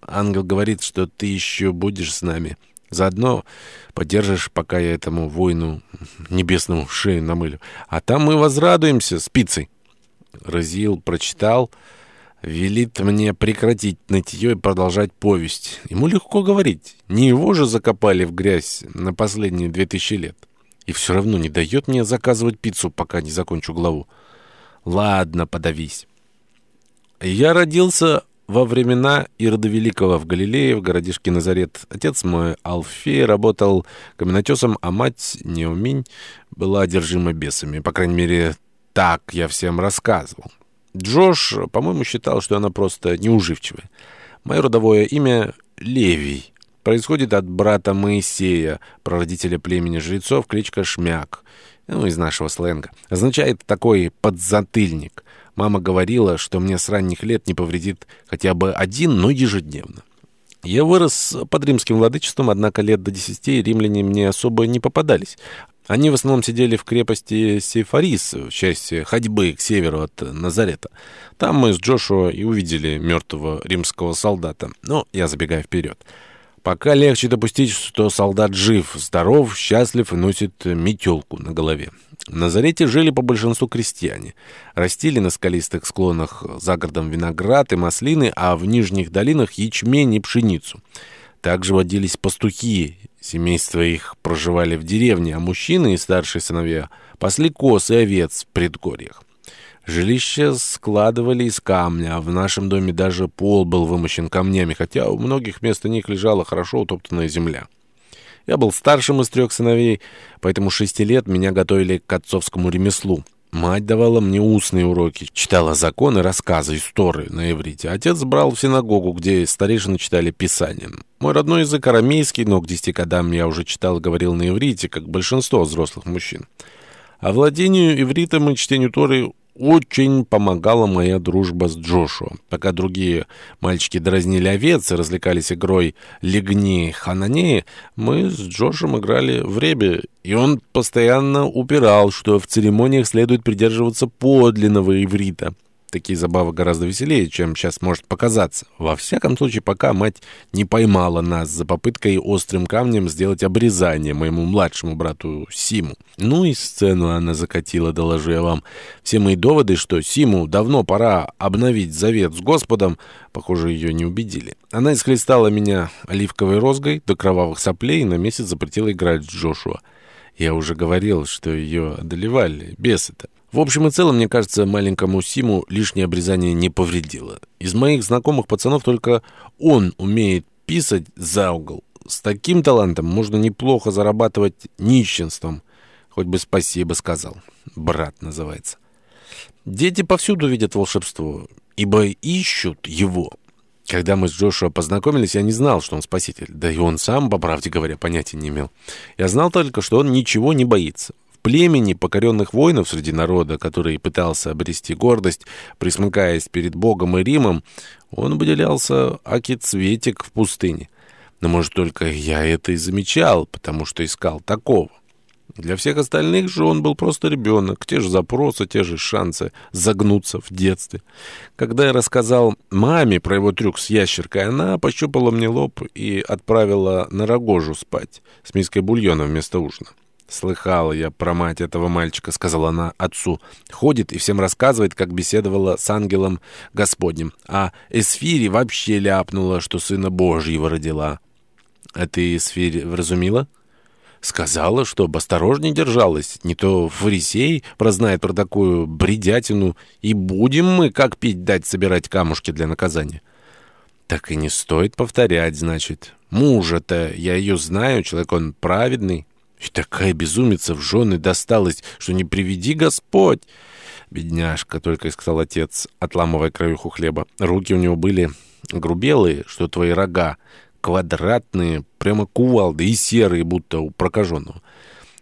Ангел говорит, что ты еще будешь с нами. Заодно поддержишь, пока я этому воину небесному шею намылю. А там мы возрадуемся спицей. Разил прочитал, велит мне прекратить нытье и продолжать повесть. Ему легко говорить. Не его же закопали в грязь на последние две тысячи лет. И все равно не дает мне заказывать пиццу, пока не закончу главу. Ладно, подавись. Я родился во времена Ирода Великого в Галилее, в городишке Назарет, отец мой Алфей работал каменотесом, а мать Неуминь была одержима бесами. По крайней мере, так я всем рассказывал. Джош, по-моему, считал, что она просто неуживчивая. Мое родовое имя Левий. Происходит от брата Моисея, прародителя племени жрецов, кличка Шмяк. Ну, из нашего сленга. Означает такой подзатыльник. Мама говорила, что мне с ранних лет не повредит хотя бы один, но ежедневно. Я вырос под римским владычеством, однако лет до десяти римляне мне особо не попадались. Они в основном сидели в крепости Сейфарис, в части ходьбы к северу от Назарета. Там мы с Джошуа и увидели мертвого римского солдата. Но я забегаю вперед. Пока легче допустить, что солдат жив, здоров, счастлив и носит метелку на голове. В Назарете жили по большинству крестьяне. Растили на скалистых склонах за городом виноград и маслины, а в нижних долинах ячмень и пшеницу. Также водились пастухи, семейства их проживали в деревне, а мужчины и старшие сыновья пасли коз и овец в предгорьях. Жилища складывали из камня, а в нашем доме даже пол был вымощен камнями, хотя у многих вместо них лежала хорошо утоптанная земля. Я был старшим из трех сыновей, поэтому шести лет меня готовили к отцовскому ремеслу. Мать давала мне устные уроки, читала законы, рассказы, истории на иврите. Отец брал в синагогу, где старейшины читали Писание. Мой родной язык арамейский, но к десяти годам я уже читал и говорил на иврите, как большинство взрослых мужчин. А владению ивритом и чтению Торы очень помогала моя дружба с Джошуа. Пока другие мальчики дразнили овец и развлекались игрой «Легни Хананеи», мы с Джошем играли в ребе, и он постоянно упирал, что в церемониях следует придерживаться подлинного иврита. Такие забавы гораздо веселее, чем сейчас может показаться. Во всяком случае, пока мать не поймала нас за попыткой острым камнем сделать обрезание моему младшему брату Симу. Ну и сцену она закатила, доложу я вам. Все мои доводы, что Симу давно пора обновить завет с Господом, похоже, ее не убедили. Она исхлестала меня оливковой розгой до кровавых соплей и на месяц запретила играть с Джошуа. Я уже говорил, что ее одолевали бесы-то. В общем и целом, мне кажется, маленькому Симу лишнее обрезание не повредило. Из моих знакомых пацанов только он умеет писать за угол. С таким талантом можно неплохо зарабатывать нищенством. Хоть бы спасибо сказал. Брат называется. Дети повсюду видят волшебство, ибо ищут его. Когда мы с Джошуа познакомились, я не знал, что он спаситель. Да и он сам, по правде говоря, понятия не имел. Я знал только, что он ничего не боится племени покоренных воинов среди народа, который пытался обрести гордость, присмыкаясь перед Богом и Римом, он выделялся аки-цветик в пустыне. Но, может, только я это и замечал, потому что искал такого. Для всех остальных же он был просто ребенок, те же запросы, те же шансы загнуться в детстве. Когда я рассказал маме про его трюк с ящеркой, она пощупала мне лоб и отправила на рогожу спать с миской бульона вместо ужина. «Слыхала я про мать этого мальчика», — сказала она отцу. «Ходит и всем рассказывает, как беседовала с ангелом Господним. А Эсфири вообще ляпнула, что сына Божьего родила». «А ты, Эсфирь, вразумила?» «Сказала, чтоб осторожней держалась. Не то фарисей прознает про такую бредятину, и будем мы, как пить дать, собирать камушки для наказания». «Так и не стоит повторять, значит. Мужа-то я ее знаю, человек он праведный». И такая безумица в жены досталась, что не приведи Господь. Бедняжка, только и сказал отец, отламывая краюху хлеба. Руки у него были грубелые, что твои рога, квадратные, прямо кувалды и серые, будто у прокаженного.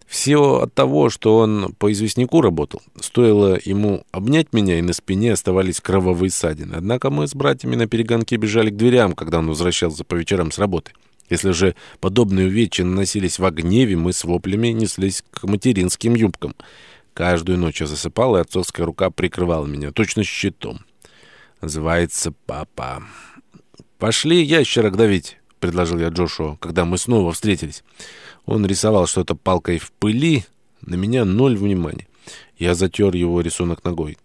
Все от того, что он по известняку работал. Стоило ему обнять меня, и на спине оставались кровавые ссадины. Однако мы с братьями на перегонке бежали к дверям, когда он возвращался по вечерам с работы. Если же подобные увечья наносились в гневе, мы с воплями неслись к материнским юбкам. Каждую ночь я засыпал, и отцовская рука прикрывала меня, точно щитом. Называется папа. «Пошли ящерок давить», — предложил я Джошуа, когда мы снова встретились. Он рисовал что-то палкой в пыли, на меня ноль внимания. Я затер его рисунок ногой.